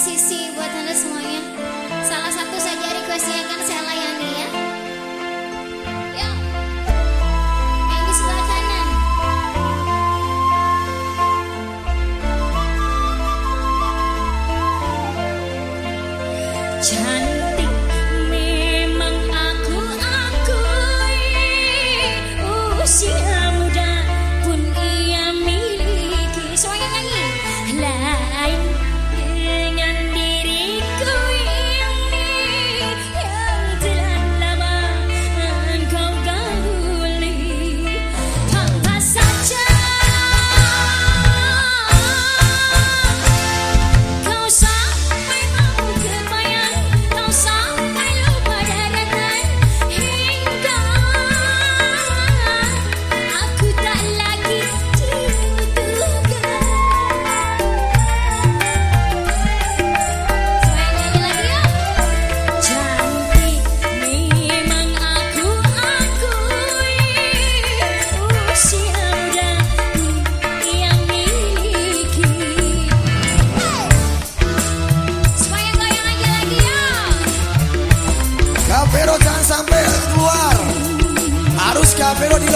sisi buat anda semuanya. Salah satu saja requestnya kan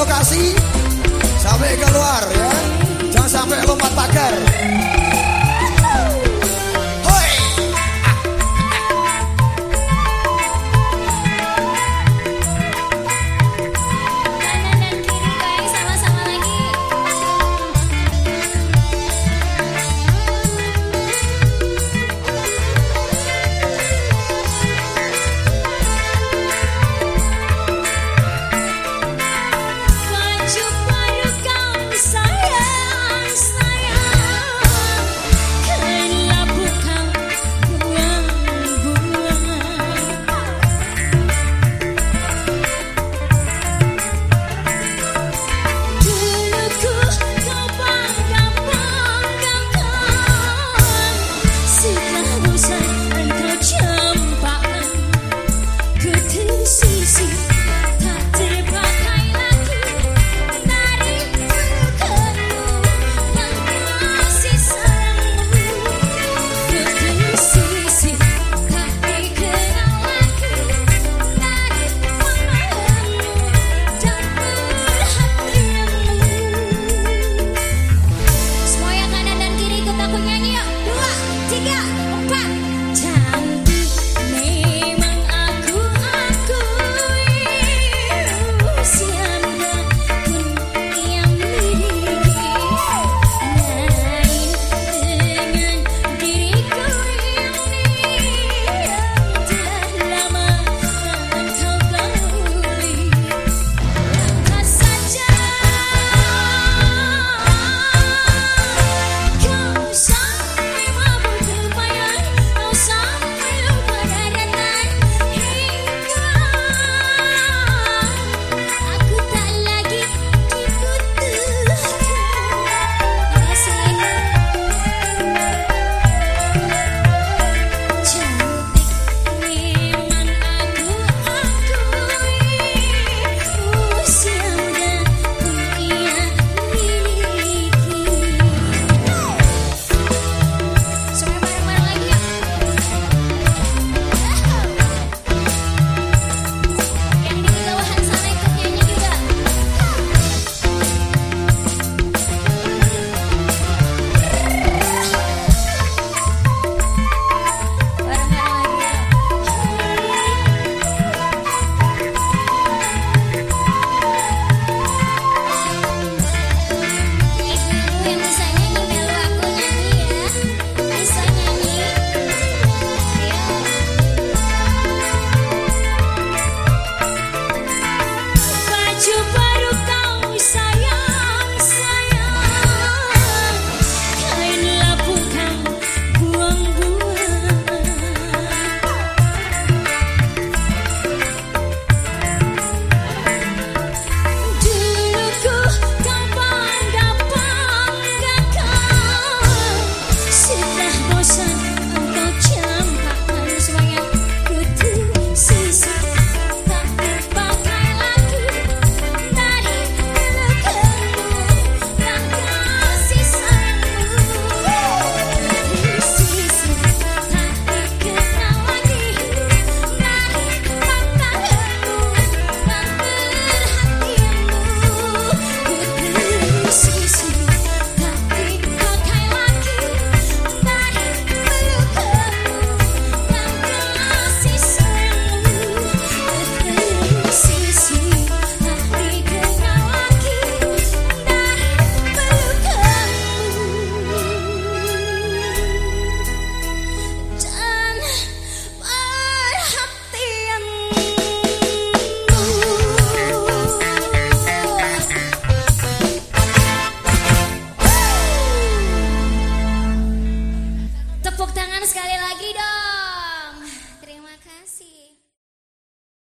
lokasi sampai keluar ya. Jangan sampai lompat pagar.